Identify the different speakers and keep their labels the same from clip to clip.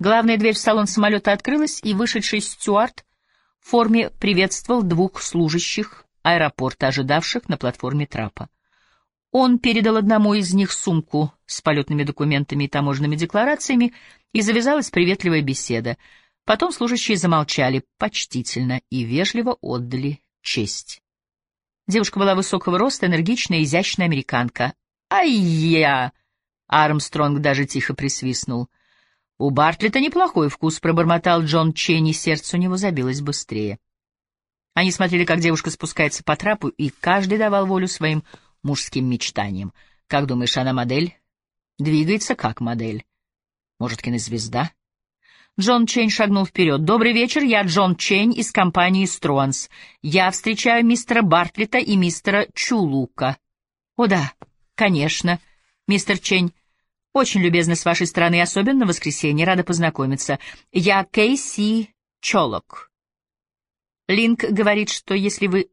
Speaker 1: Главная дверь в салон самолета открылась, и вышедший стюард в форме приветствовал двух служащих аэропорта, ожидавших на платформе трапа. Он передал одному из них сумку с полетными документами и таможенными декларациями, и завязалась приветливая беседа. Потом служащие замолчали почтительно и вежливо отдали честь. Девушка была высокого роста, энергичная, изящная американка. «Ай-я!» — Армстронг даже тихо присвистнул. «У Бартлета неплохой вкус», — пробормотал Джон Ченни, сердце у него забилось быстрее. Они смотрели, как девушка спускается по трапу, и каждый давал волю своим мужским мечтаниям. Как думаешь, она модель? Двигается как модель. Может, кинозвезда? Джон Чейн шагнул вперед. «Добрый вечер, я Джон Чейн из компании «Струанс». Я встречаю мистера Бартлета и мистера Чулука». «О да, конечно, мистер Чейн. Очень любезно с вашей стороны, особенно в воскресенье. Рада познакомиться. Я Кейси Чолок». Линк говорит, что если вы...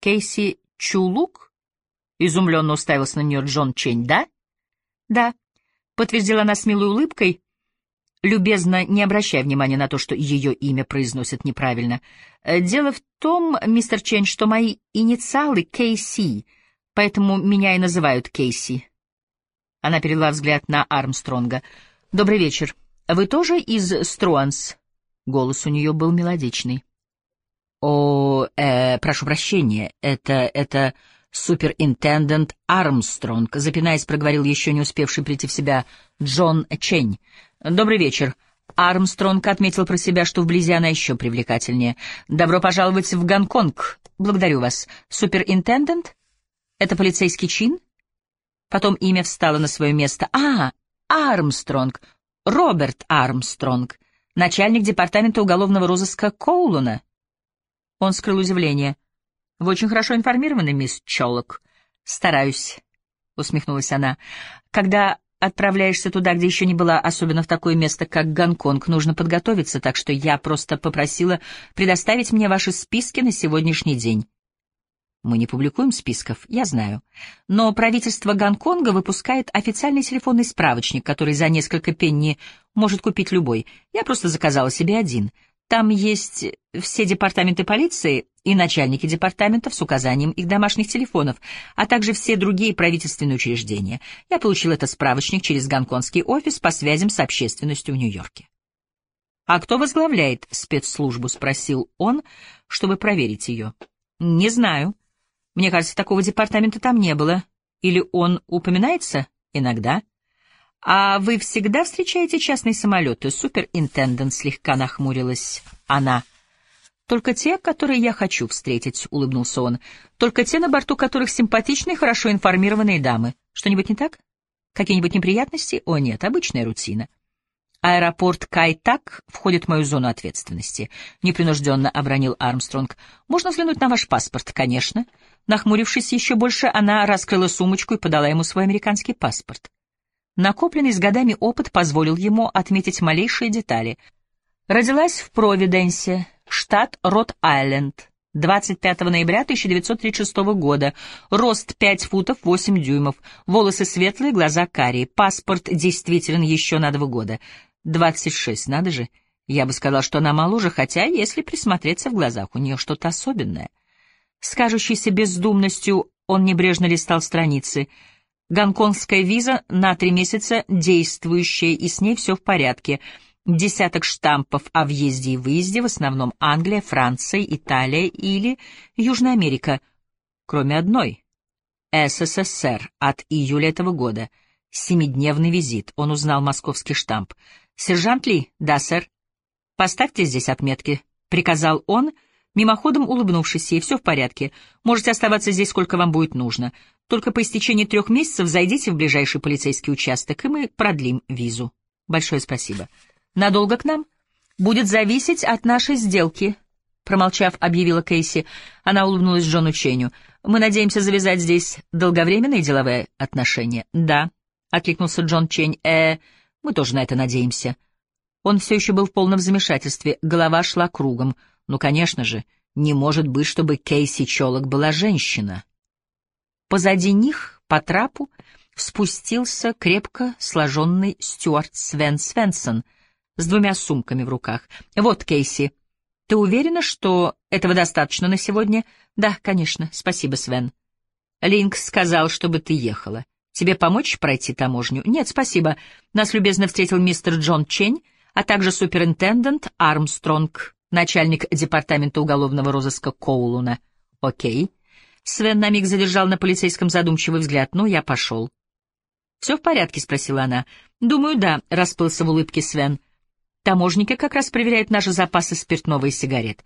Speaker 1: Кейси Чулук? Изумленно уставился на нее Джон Чейн. «Да?» «Да», — подтвердила она с милой улыбкой, любезно не обращая внимания на то, что ее имя произносят неправильно. «Э, «Дело в том, мистер Чен, что мои инициалы Кейси, поэтому меня и называют Кейси». Она перевела взгляд на Армстронга. «Добрый вечер. Вы тоже из Струанс?» Голос у нее был мелодичный. «О, э, прошу прощения, это... это...» суперинтендент Армстронг, запинаясь, проговорил еще не успевший прийти в себя Джон Чень. «Добрый вечер». Армстронг отметил про себя, что вблизи она еще привлекательнее. «Добро пожаловать в Гонконг. Благодарю вас. Суперинтендент? Это полицейский чин?» Потом имя встало на свое место. «А, Армстронг. Роберт Армстронг. Начальник департамента уголовного розыска Коулуна». Он скрыл удивление. Вы очень хорошо информированы, мисс Чолок. Стараюсь, усмехнулась она. Когда отправляешься туда, где еще не была, особенно в такое место, как Гонконг, нужно подготовиться, так что я просто попросила предоставить мне ваши списки на сегодняшний день. Мы не публикуем списков, я знаю. Но правительство Гонконга выпускает официальный телефонный справочник, который за несколько пенни может купить любой. Я просто заказала себе один — там есть все департаменты полиции и начальники департаментов с указанием их домашних телефонов, а также все другие правительственные учреждения. Я получил этот справочник через гонконгский офис по связям с общественностью в Нью-Йорке. «А кто возглавляет спецслужбу?» — спросил он, чтобы проверить ее. «Не знаю. Мне кажется, такого департамента там не было. Или он упоминается? Иногда». «А вы всегда встречаете частные самолеты?» Суперинтендент слегка нахмурилась она. «Только те, которые я хочу встретить», — улыбнулся он. «Только те, на борту которых симпатичные, хорошо информированные дамы. Что-нибудь не так? Какие-нибудь неприятности? О, нет, обычная рутина». «Аэропорт Кайтак входит в мою зону ответственности», — непринужденно обронил Армстронг. «Можно взглянуть на ваш паспорт?» «Конечно». Нахмурившись еще больше, она раскрыла сумочку и подала ему свой американский паспорт. Накопленный с годами опыт позволил ему отметить малейшие детали. Родилась в Провиденсе, штат Рот-Айленд, 25 ноября 1936 года, рост 5 футов 8 дюймов, волосы светлые, глаза карие, паспорт действителен еще на два года. 26, надо же. Я бы сказал, что она моложе, хотя, если присмотреться в глазах, у нее что-то особенное. С кажущейся бездумностью он небрежно листал страницы — Гонконгская виза на три месяца действующая, и с ней все в порядке. Десяток штампов о въезде и выезде, в основном Англия, Франция, Италия или Южная Америка, кроме одной. СССР от июля этого года. Семидневный визит. Он узнал московский штамп. «Сержант Ли?» «Да, сэр». «Поставьте здесь отметки», — приказал он, — Мимоходом улыбнувшись ей, все в порядке. Можете оставаться здесь, сколько вам будет нужно. Только по истечении трех месяцев зайдите в ближайший полицейский участок, и мы продлим визу. Большое спасибо. Надолго к нам? Будет зависеть от нашей сделки. Промолчав, объявила Кейси. Она улыбнулась Джону Ченю. Мы надеемся завязать здесь долговременные деловые отношения. Да, откликнулся Джон Чень. Э, мы тоже на это надеемся. Он все еще был в полном замешательстве, голова шла кругом. Ну, конечно же, не может быть, чтобы Кейси Чолок была женщина. Позади них, по трапу, спустился крепко сложенный Стюарт Свен Свенсон, с двумя сумками в руках. «Вот, Кейси, ты уверена, что этого достаточно на сегодня?» «Да, конечно. Спасибо, Свен». «Линк сказал, чтобы ты ехала. Тебе помочь пройти таможню?» «Нет, спасибо. Нас любезно встретил мистер Джон Чень, а также суперинтендент Армстронг, начальник департамента уголовного розыска Коулуна». «Окей». Свен на миг задержал на полицейском задумчивый взгляд. «Ну, я пошел». «Все в порядке?» — спросила она. «Думаю, да», — расплылся в улыбке Свен. «Таможники как раз проверяют наши запасы спиртного и сигарет.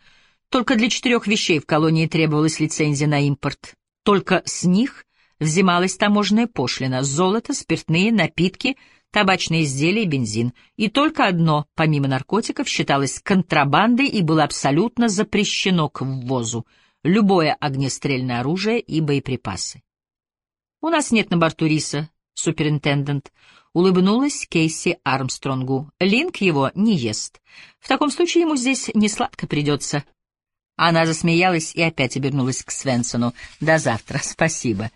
Speaker 1: Только для четырех вещей в колонии требовалась лицензия на импорт. Только с них взималась таможенная пошлина — золото, спиртные, напитки, табачные изделия и бензин. И только одно, помимо наркотиков, считалось контрабандой и было абсолютно запрещено к ввозу — любое огнестрельное оружие и боеприпасы. У нас нет на борту риса, суперинтендент. Улыбнулась Кейси Армстронгу. Линк его не ест. В таком случае ему здесь не сладко придется. Она засмеялась и опять обернулась к Свенсону. До завтра, спасибо.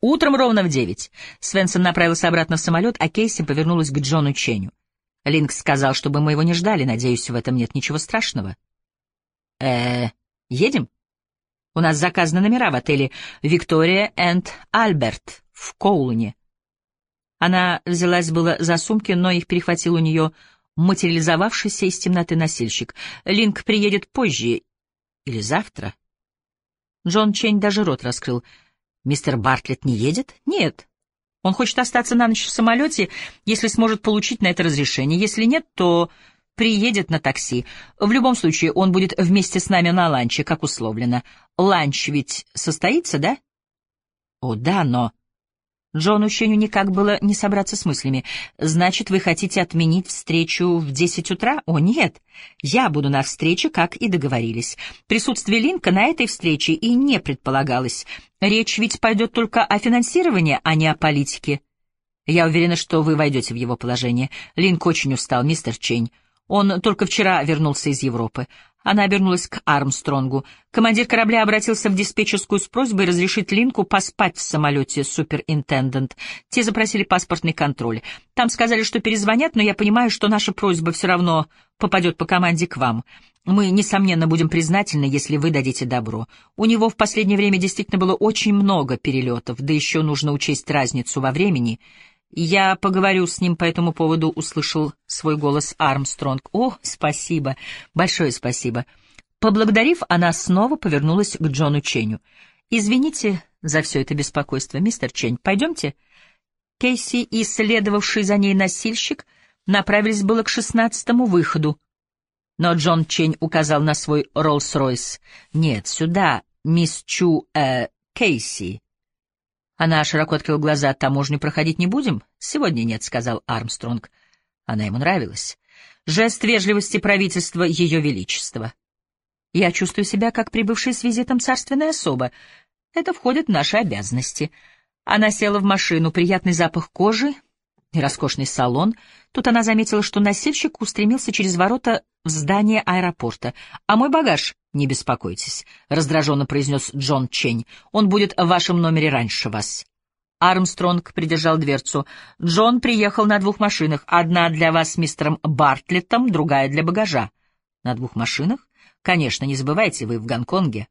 Speaker 1: Утром ровно в девять. Свенсон направился обратно в самолет, а Кейси повернулась к Джону Ченю. Линк сказал, чтобы мы его не ждали. Надеюсь, в этом нет ничего страшного. э едем? У нас заказаны номера в отеле «Виктория энд Альберт» в Коулуне. Она взялась было за сумки, но их перехватил у нее материализовавшийся из темноты носильщик. Линк приедет позже или завтра. Джон Чейн даже рот раскрыл. «Мистер Бартлетт не едет?» «Нет. Он хочет остаться на ночь в самолете, если сможет получить на это разрешение. Если нет, то приедет на такси. В любом случае, он будет вместе с нами на ланче, как условлено. Ланч ведь состоится, да?» «О, да, но...» Джону Ченю никак было не собраться с мыслями. «Значит, вы хотите отменить встречу в десять утра?» «О, нет. Я буду на встрече, как и договорились. Присутствие Линка на этой встрече и не предполагалось. Речь ведь пойдет только о финансировании, а не о политике. Я уверена, что вы войдете в его положение. Линк очень устал, мистер Чень. Он только вчера вернулся из Европы. Она обернулась к Армстронгу. Командир корабля обратился в диспетчерскую с просьбой разрешить Линку поспать в самолете суперинтендент. Те запросили паспортный контроль. Там сказали, что перезвонят, но я понимаю, что наша просьба все равно попадет по команде к вам. Мы, несомненно, будем признательны, если вы дадите добро. У него в последнее время действительно было очень много перелетов, да еще нужно учесть разницу во времени — «Я поговорю с ним по этому поводу», — услышал свой голос Армстронг. «О, спасибо, большое спасибо». Поблагодарив, она снова повернулась к Джону Ченю. «Извините за все это беспокойство, мистер Чень. Пойдемте?» Кейси и следовавший за ней носильщик направились было к шестнадцатому выходу. Но Джон Чень указал на свой Роллс-Ройс. «Нет, сюда, мисс Чу, э, Кейси. Она широко открыла глаза. «Таможню проходить не будем?» «Сегодня нет», — сказал Армстронг. Она ему нравилась. Жест вежливости правительства Ее Величества. «Я чувствую себя как прибывшая с визитом царственная особа. Это входит в наши обязанности». Она села в машину, приятный запах кожи и роскошный салон. Тут она заметила, что носильщик устремился через ворота в здание аэропорта. «А мой багаж?» «Не беспокойтесь», — раздраженно произнес Джон Чень. «Он будет в вашем номере раньше вас». Армстронг придержал дверцу. «Джон приехал на двух машинах. Одна для вас с мистером Бартлеттом, другая для багажа». «На двух машинах? Конечно, не забывайте, вы в Гонконге».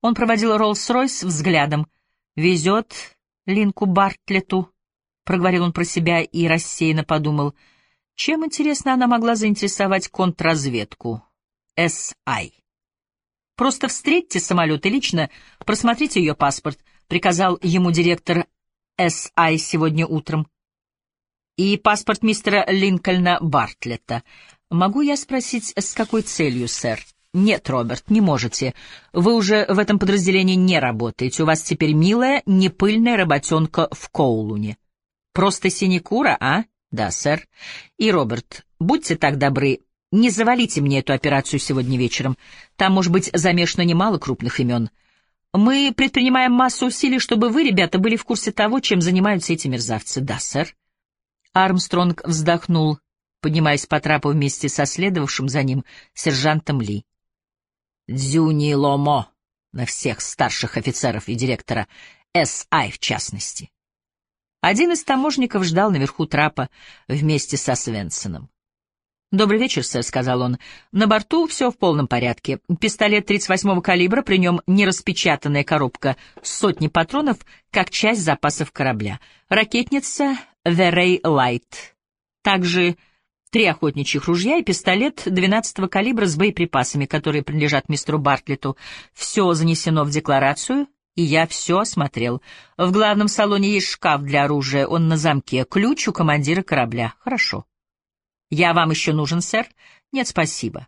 Speaker 1: Он проводил Роллс-Ройс взглядом. «Везет Линку Бартлетту», — проговорил он про себя и рассеянно подумал. «Чем, интересно, она могла заинтересовать контрразведку?» «С.I.» Просто встретьте самолет и лично просмотрите ее паспорт, приказал ему директор С.I. сегодня утром. И паспорт мистера Линкольна Бартлетта. Могу я спросить, с какой целью, сэр? Нет, Роберт, не можете. Вы уже в этом подразделении не работаете. У вас теперь милая, непыльная работенка в Коулуне. Просто синекура, а? Да, сэр. И, Роберт, будьте так добры, не завалите мне эту операцию сегодня вечером. Там, может быть, замешано немало крупных имен. Мы предпринимаем массу усилий, чтобы вы, ребята, были в курсе того, чем занимаются эти мерзавцы. Да, сэр. Армстронг вздохнул, поднимаясь по трапу вместе со следовавшим за ним сержантом Ли. Дзюни Ломо на всех старших офицеров и директора, С.I. в частности. Один из таможников ждал наверху трапа вместе со Свенсоном. «Добрый вечер, сэр», — сказал он. «На борту все в полном порядке. Пистолет 38-го калибра, при нем нераспечатанная коробка сотни патронов, как часть запасов корабля. Ракетница «The Ray Light». Также три охотничьих ружья и пистолет 12-го калибра с боеприпасами, которые принадлежат мистеру Бартлету. Все занесено в декларацию, и я все осмотрел. В главном салоне есть шкаф для оружия, он на замке, ключ у командира корабля. Хорошо». «Я вам еще нужен, сэр?» «Нет, спасибо».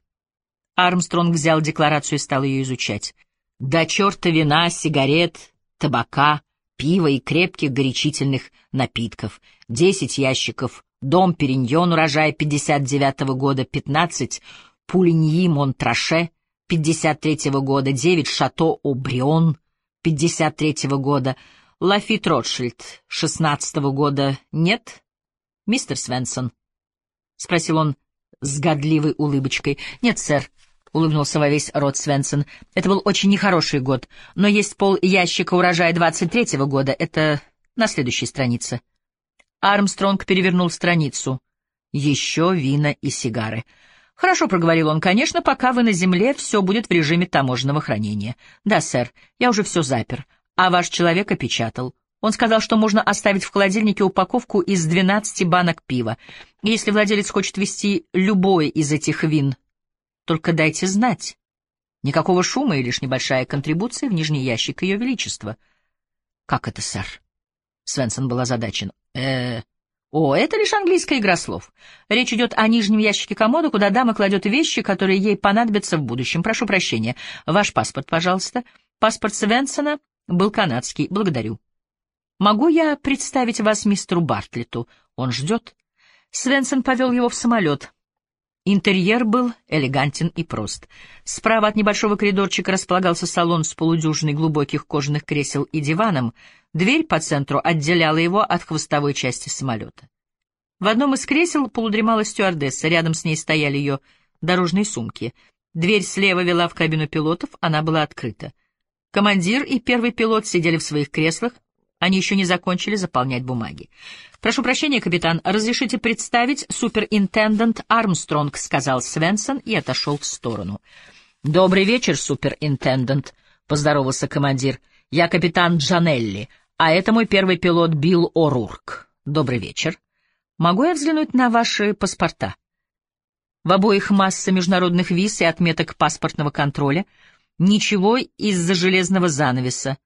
Speaker 1: Армстронг взял декларацию и стал ее изучать. «До черта вина, сигарет, табака, пива и крепких горячительных напитков. Десять ящиков. Дом Периньон, урожай 59-го года, пятнадцать. Пулиньи Монтраше, 53-го года, девять. Шато Обрион, 53-го года. Лафит Ротшильд, 16-го года. Нет? Мистер Свенсон, — спросил он с годливой улыбочкой. — Нет, сэр, — улыбнулся во весь рот Свенсон. — Это был очень нехороший год, но есть пол ящика урожая двадцать третьего года. Это на следующей странице. Армстронг перевернул страницу. Еще вина и сигары. «Хорошо», — проговорил он, — «конечно, пока вы на земле, все будет в режиме таможенного хранения». «Да, сэр, я уже все запер, а ваш человек опечатал. Он сказал, что можно оставить в холодильнике упаковку из 12 банок пива. Если владелец хочет вести любое из этих вин, только дайте знать. Никакого шума и лишь небольшая контрибуция в нижний ящик Ее Величества. — Как это, сэр? Свенсон был озадачен. э О, это лишь английская игра слов. Речь идет о нижнем ящике комода, куда дама кладет вещи, которые ей понадобятся в будущем. Прошу прощения. Ваш паспорт, пожалуйста. Паспорт Свенсона был канадский. Благодарю. «Могу я представить вас мистеру Бартлету? Он ждет». Свенсон повел его в самолет. Интерьер был элегантен и прост. Справа от небольшого коридорчика располагался салон с полудюжиной глубоких кожаных кресел и диваном. Дверь по центру отделяла его от хвостовой части самолета. В одном из кресел полудремала стюардесса, рядом с ней стояли ее дорожные сумки. Дверь слева вела в кабину пилотов, она была открыта. Командир и первый пилот сидели в своих креслах, они еще не закончили заполнять бумаги. «Прошу прощения, капитан, разрешите представить суперинтендант Армстронг», — сказал Свенсон и отошел в сторону. «Добрый вечер, суперинтендант», — поздоровался командир. «Я капитан Джанелли, а это мой первый пилот Билл О'Рурк. Добрый вечер. Могу я взглянуть на ваши паспорта?» В обоих масса международных виз и отметок паспортного контроля. Ничего из-за железного занавеса.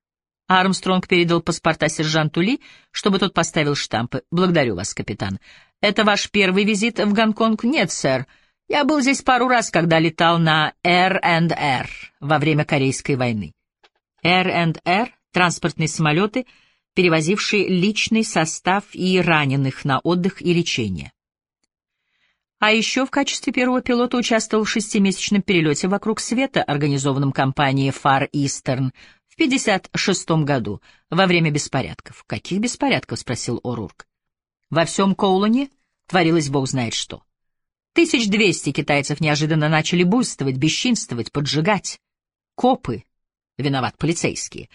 Speaker 1: Армстронг передал паспорта сержанту Ли, чтобы тот поставил штампы. «Благодарю вас, капитан. Это ваш первый визит в Гонконг?» «Нет, сэр. Я был здесь пару раз, когда летал на R&R во время Корейской войны». R&R — транспортные самолеты, перевозившие личный состав и раненых на отдых и лечение. А еще в качестве первого пилота участвовал в шестимесячном перелете вокруг света, организованном компанией Far Eastern в 56 году, во время беспорядков. «Каких беспорядков?» — спросил О'Рурк. «Во всем Коулоне творилось бог знает что. Тысяч двести китайцев неожиданно начали буйствовать, бесчинствовать, поджигать. Копы, виноват полицейские,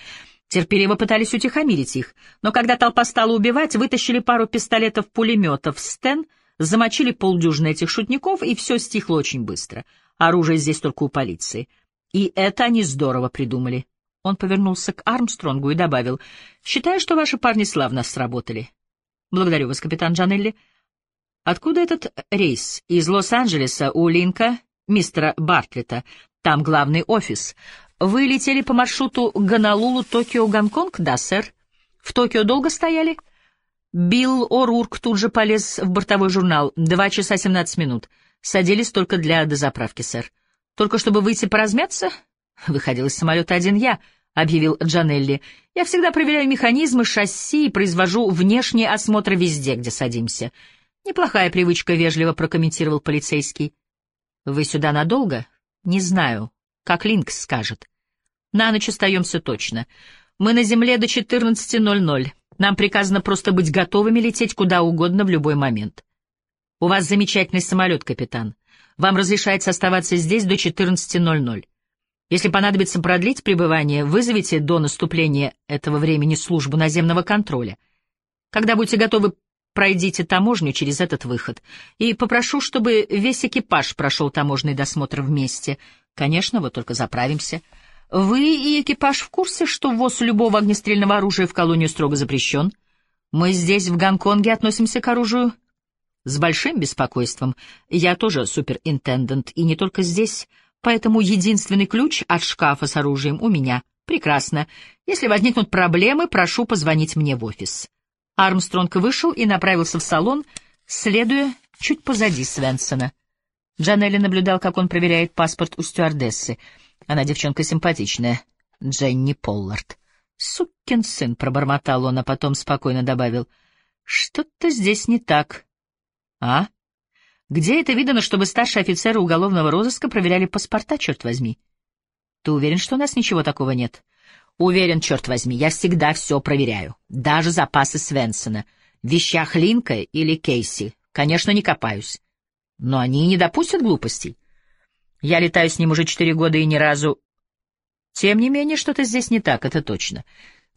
Speaker 1: терпеливо пытались утихомирить их, но когда толпа стала убивать, вытащили пару пистолетов-пулеметов Стен, замочили полдюжины этих шутников, и все стихло очень быстро. Оружие здесь только у полиции. И это они здорово придумали. Он повернулся к Армстронгу и добавил, «Считаю, что ваши парни славно сработали». «Благодарю вас, капитан Джанелли. Откуда этот рейс? Из Лос-Анджелеса у Линка, мистера Бартлета. Там главный офис. Вы летели по маршруту Гонолулу, Токио, Гонконг? Да, сэр. В Токио долго стояли?» Билл О'Рурк тут же полез в бортовой журнал. Два часа семнадцать минут. Садились только для дозаправки, сэр. Только чтобы выйти поразмяться? Выходил из самолета один я, — объявил Джанелли. Я всегда проверяю механизмы, шасси и произвожу внешний осмотр везде, где садимся. Неплохая привычка, — вежливо прокомментировал полицейский. Вы сюда надолго? Не знаю. Как Линкс скажет. На ночь остаемся точно. Мы на земле до 14.00. Нам приказано просто быть готовыми лететь куда угодно в любой момент. У вас замечательный самолет, капитан. Вам разрешается оставаться здесь до 14.00. Если понадобится продлить пребывание, вызовите до наступления этого времени службу наземного контроля. Когда будете готовы пройдите таможню через этот выход. И попрошу, чтобы весь экипаж прошел таможенный досмотр вместе. Конечно, вот только заправимся. Вы и экипаж в курсе, что ввоз любого огнестрельного оружия в колонию строго запрещен? Мы здесь, в Гонконге, относимся к оружию с большим беспокойством. Я тоже суперинтендент, и не только здесь, поэтому единственный ключ от шкафа с оружием у меня. Прекрасно. Если возникнут проблемы, прошу позвонить мне в офис. Армстронг вышел и направился в салон, следуя чуть позади Свенсона. Джанелли наблюдал, как он проверяет паспорт у стюардессы. Она девчонка симпатичная, Дженни Поллард. «Сукин сын», — пробормотал он, а потом спокойно добавил. «Что-то здесь не так». «А? Где это видано, чтобы старшие офицеры уголовного розыска проверяли паспорта, черт возьми? Ты уверен, что у нас ничего такого нет?» Уверен, черт возьми, я всегда все проверяю. Даже запасы Свенсона. В вещах Линка или Кейси. Конечно, не копаюсь. Но они не допустят глупостей. Я летаю с ним уже четыре года и ни разу... Тем не менее, что-то здесь не так, это точно.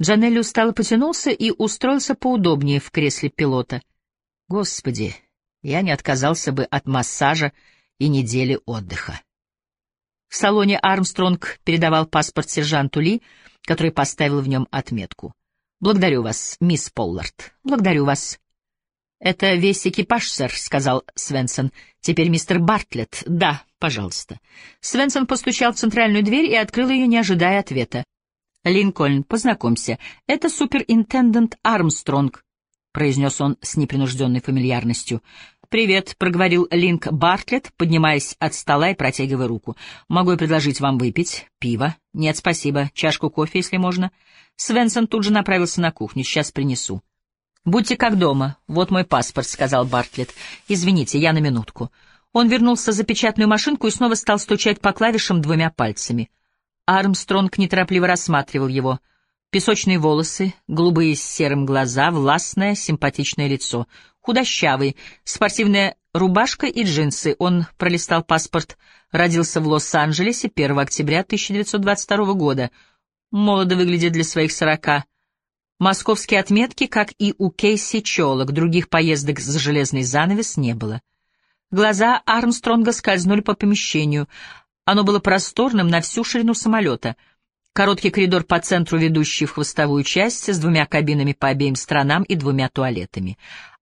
Speaker 1: Джанелли устало потянулся и устроился поудобнее в кресле пилота. Господи, я не отказался бы от массажа и недели отдыха. В салоне Армстронг передавал паспорт сержанту Ли, который поставил в нем отметку. «Благодарю вас, мисс Поллард. Благодарю вас». «Это весь экипаж, сэр», — сказал Свенсон. «Теперь мистер Бартлетт. Да, пожалуйста». Свенсон постучал в центральную дверь и открыл ее, не ожидая ответа. «Линкольн, познакомься. Это суперинтендент Армстронг», — произнес он с непринужденной фамильярностью. «Привет», — проговорил Линк Бартлетт, поднимаясь от стола и протягивая руку. «Могу я предложить вам выпить? Пиво?» «Нет, спасибо. Чашку кофе, если можно». Свенсон тут же направился на кухню. «Сейчас принесу». «Будьте как дома. Вот мой паспорт», — сказал Бартлетт. «Извините, я на минутку». Он вернулся за печатную машинку и снова стал стучать по клавишам двумя пальцами. Армстронг неторопливо рассматривал его — Песочные волосы, голубые с серым глаза, властное, симпатичное лицо. Худощавый, спортивная рубашка и джинсы. Он пролистал паспорт. Родился в Лос-Анджелесе 1 октября 1922 года. Молодо выглядит для своих сорока. Московские отметки, как и у Кейси Чолок, других поездок за железный занавес не было. Глаза Армстронга скользнули по помещению. Оно было просторным на всю ширину самолета — Короткий коридор по центру, ведущий в хвостовую часть, с двумя кабинами по обеим сторонам и двумя туалетами.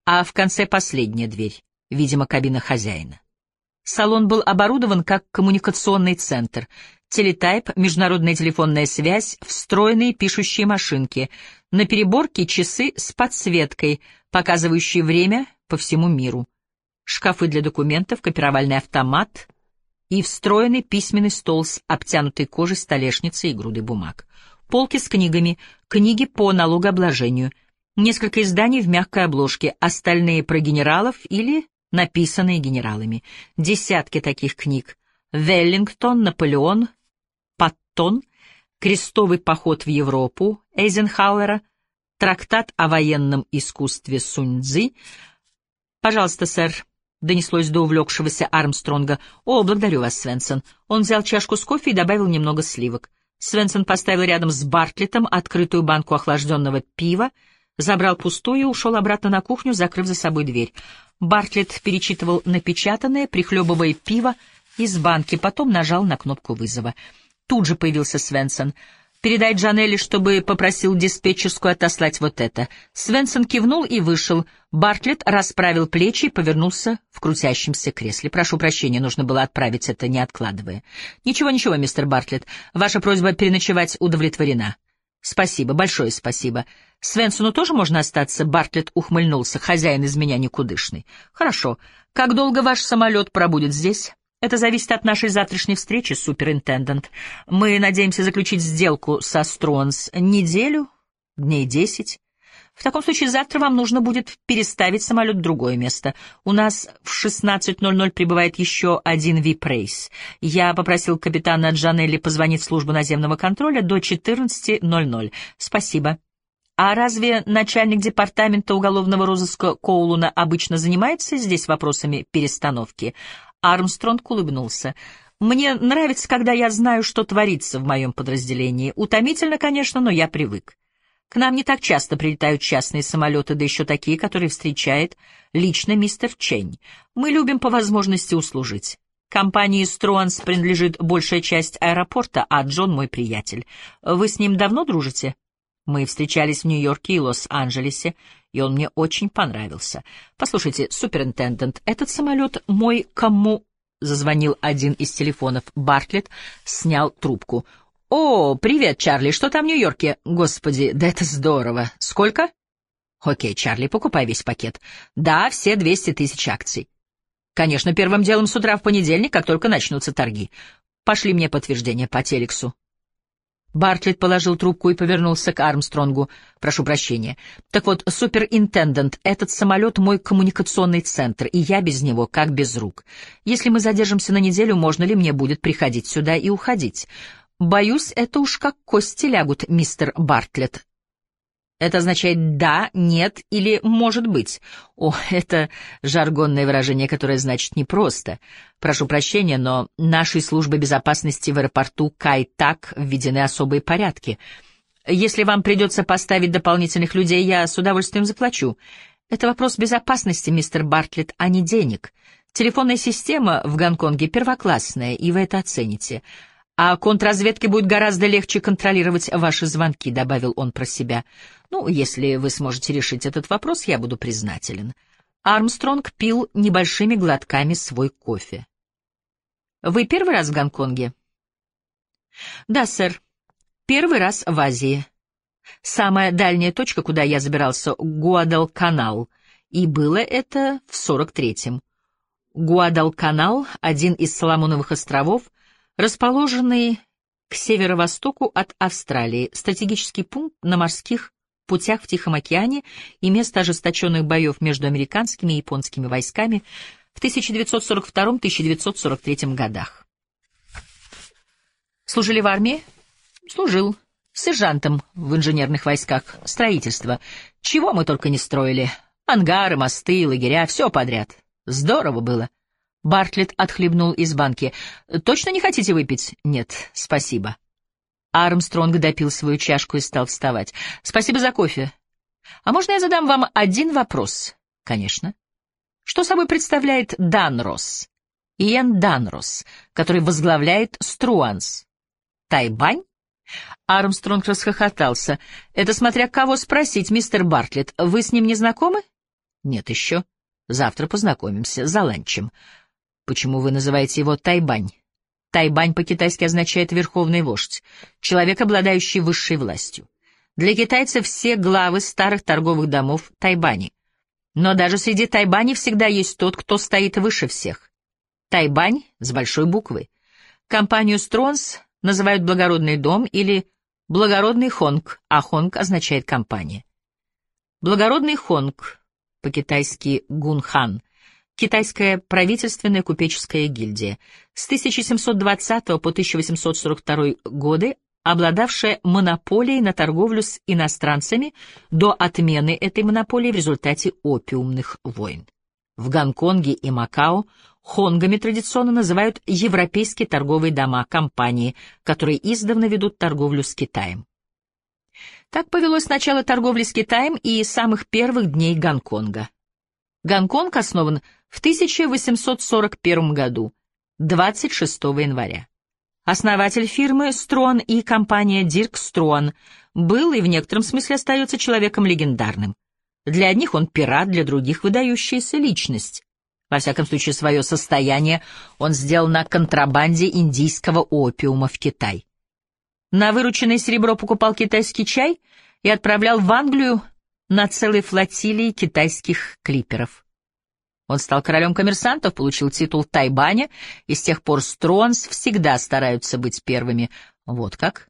Speaker 1: А в конце последняя дверь, видимо, кабина хозяина. Салон был оборудован как коммуникационный центр. Телетайп, международная телефонная связь, встроенные пишущие машинки. На переборке часы с подсветкой, показывающие время по всему миру. Шкафы для документов, копировальный автомат — и встроенный письменный стол с обтянутой кожей столешницей и грудой бумаг. Полки с книгами, книги по налогообложению, несколько изданий в мягкой обложке, остальные про генералов или написанные генералами. Десятки таких книг. Веллингтон, Наполеон, Паттон, Крестовый поход в Европу Эйзенхауэра, Трактат о военном искусстве Сунь-Цзы. Пожалуйста, сэр, — донеслось до увлекшегося Армстронга. «О, благодарю вас, Свенсон». Он взял чашку с кофе и добавил немного сливок. Свенсон поставил рядом с Бартлетом открытую банку охлажденного пива, забрал пустую и ушел обратно на кухню, закрыв за собой дверь. Бартлетт перечитывал напечатанное, прихлебывая пиво из банки, потом нажал на кнопку вызова. Тут же появился Свенсон — Передай Джанелли, чтобы попросил диспетчерскую отослать вот это. Свенсон кивнул и вышел. Бартлетт расправил плечи и повернулся в крутящемся кресле. Прошу прощения, нужно было отправить это, не откладывая. Ничего, ничего, мистер Бартлетт. Ваша просьба переночевать удовлетворена. Спасибо, большое спасибо. Свенсону тоже можно остаться? Бартлетт ухмыльнулся. Хозяин из меня никудышный. Хорошо. Как долго ваш самолет пробудет здесь? Это зависит от нашей завтрашней встречи, суперинтендент. Мы надеемся заключить сделку со Стронс неделю, дней десять. В таком случае завтра вам нужно будет переставить самолет в другое место. У нас в 16.00 прибывает еще один вип-рейс. Я попросил капитана Джанелли позвонить в службу наземного контроля до 14.00. Спасибо. А разве начальник департамента уголовного розыска Коулуна обычно занимается здесь вопросами перестановки? Армстронг улыбнулся. «Мне нравится, когда я знаю, что творится в моем подразделении. Утомительно, конечно, но я привык. К нам не так часто прилетают частные самолеты, да еще такие, которые встречает лично мистер Чень. Мы любим по возможности услужить. Компании «Струанс» принадлежит большая часть аэропорта, а Джон мой приятель. Вы с ним давно дружите? Мы встречались в Нью-Йорке и Лос-Анджелесе, и он мне очень понравился. Послушайте, суперинтендент, этот самолет мой кому... Зазвонил один из телефонов. Бартлетт снял трубку. «О, привет, Чарли, что там в Нью-Йорке? Господи, да это здорово. Сколько?» «Окей, Чарли, покупай весь пакет. Да, все 200 тысяч акций. Конечно, первым делом с утра в понедельник, как только начнутся торги. Пошли мне подтверждение по телексу». Бартлетт положил трубку и повернулся к Армстронгу. «Прошу прощения. Так вот, суперинтендент, этот самолет — мой коммуникационный центр, и я без него как без рук. Если мы задержимся на неделю, можно ли мне будет приходить сюда и уходить? Боюсь, это уж как кости лягут, мистер Бартлетт. Это означает «да», «нет» или «может быть». О, это жаргонное выражение, которое значит «непросто». Прошу прощения, но нашей службы безопасности в аэропорту Кай-Так введены особые порядки. Если вам придется поставить дополнительных людей, я с удовольствием заплачу. Это вопрос безопасности, мистер Бартлетт, а не денег. Телефонная система в Гонконге первоклассная, и вы это оцените. А контрразведке будет гораздо легче контролировать ваши звонки, добавил он про себя. Ну, если вы сможете решить этот вопрос, я буду признателен. Армстронг пил небольшими глотками свой кофе. Вы первый раз в Гонконге? Да, сэр. Первый раз в Азии. Самая дальняя точка, куда я забирался, Гуадалканал, и было это в 43-м. Гуадалканал — один из Соломоновых островов, расположенный к северо-востоку от Австралии, стратегический пункт на морских путях в Тихом океане и место ожесточенных боев между американскими и японскими войсками в 1942-1943 годах. Служили в армии? Служил. Сержантом в инженерных войсках, строительство. Чего мы только не строили. Ангары, мосты, лагеря, все подряд. Здорово было. Бартлетт отхлебнул из банки. «Точно не хотите выпить?» «Нет, спасибо». Армстронг допил свою чашку и стал вставать. «Спасибо за кофе. А можно я задам вам один вопрос?» «Конечно». Что собой представляет Данрос? Иэн Данрос, который возглавляет Струанс. Тайбань? Армстронг расхохотался. «Это смотря кого спросить, мистер Бартлетт. Вы с ним не знакомы?» «Нет еще. Завтра познакомимся. За ланчем. Почему вы называете его Тайбань? Тайбань по-китайски означает «верховный вождь», человек, обладающий высшей властью. Для китайцев все главы старых торговых домов — Тайбани. Но даже среди Тайбани всегда есть тот, кто стоит выше всех. Тайбань с большой буквы. Компанию Стронс называют «благородный дом» или «благородный Хонг», а Хонг означает «компания». Благородный Хонг, по-китайски «гунхан», китайская правительственная купеческая гильдия, с 1720 по 1842 годы обладавшая монополией на торговлю с иностранцами до отмены этой монополии в результате опиумных войн. В Гонконге и Макао хонгами традиционно называют европейские торговые дома, компании, которые издавна ведут торговлю с Китаем. Так повелось начало торговли с Китаем и самых первых дней Гонконга. Гонконг основан в 1841 году, 26 января. Основатель фирмы Строн и компания Дирк Строн был и в некотором смысле остается человеком легендарным. Для одних он пират, для других выдающаяся личность. Во всяком случае, свое состояние он сделал на контрабанде индийского опиума в Китай. На вырученное серебро покупал китайский чай и отправлял в Англию на целой флотилии китайских клиперов. Он стал королем коммерсантов, получил титул Тайбаня, и с тех пор Стронс всегда стараются быть первыми. Вот как?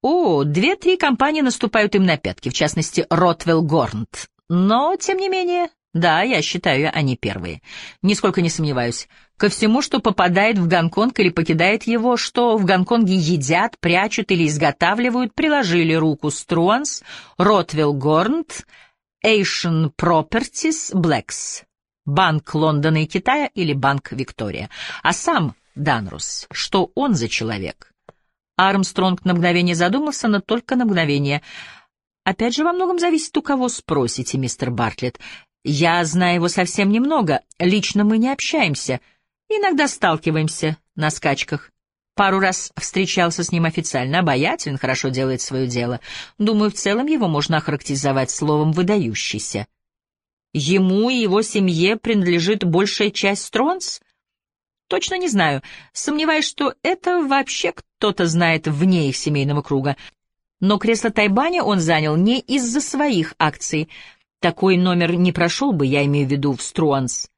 Speaker 1: О, две-три компании наступают им на пятки, в частности, Ротвелл Горнт. Но, тем не менее, да, я считаю, они первые. Нисколько не сомневаюсь. Ко всему, что попадает в Гонконг или покидает его, что в Гонконге едят, прячут или изготавливают, приложили руку Струанс, Ротвелл Горнт, Asian Properties, Blacks. Банк Лондона и Китая или Банк Виктория. А сам Данрус, что он за человек? Армстронг на мгновение задумался, но только на мгновение. Опять же, во многом зависит, у кого спросите, мистер Бартлетт. Я знаю его совсем немного, лично мы не общаемся, иногда сталкиваемся на скачках. Пару раз встречался с ним официально, обаятелен, хорошо делает свое дело. Думаю, в целом его можно охарактеризовать словом «выдающийся». Ему и его семье принадлежит большая часть Стронс? Точно не знаю. Сомневаюсь, что это вообще кто-то знает вне их семейного круга. Но кресло Тайбани он занял не из-за своих акций. Такой номер не прошел бы, я имею в виду, в Струанс.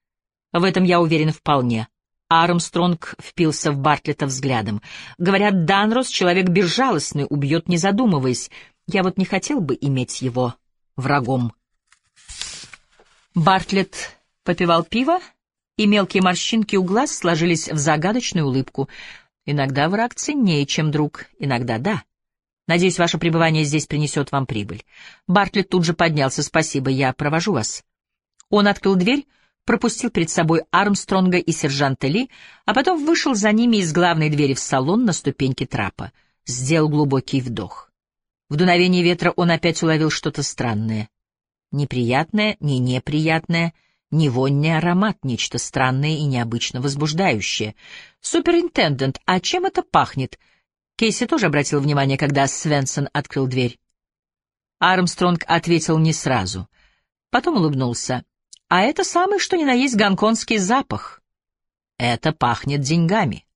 Speaker 1: В этом я уверен вполне. Армстронг впился в Бартлета взглядом. Говорят, Данрос — человек безжалостный, убьет не задумываясь. Я вот не хотел бы иметь его врагом. Бартлет попивал пиво, и мелкие морщинки у глаз сложились в загадочную улыбку. Иногда враг ценнее, чем друг, иногда да. Надеюсь, ваше пребывание здесь принесет вам прибыль. Бартлет тут же поднялся. Спасибо, я провожу вас. Он открыл дверь, пропустил перед собой Армстронга и сержанта Ли, а потом вышел за ними из главной двери в салон на ступеньке трапа. Сделал глубокий вдох. В дуновении ветра он опять уловил что-то странное. Неприятное, не неприятное, не вонь, не аромат, нечто странное и необычно возбуждающее. «Суперинтендент, а чем это пахнет?» Кейси тоже обратил внимание, когда Свенсон открыл дверь. Армстронг ответил не сразу. Потом улыбнулся. А это самый что ни на есть гонконгский запах. Это пахнет деньгами.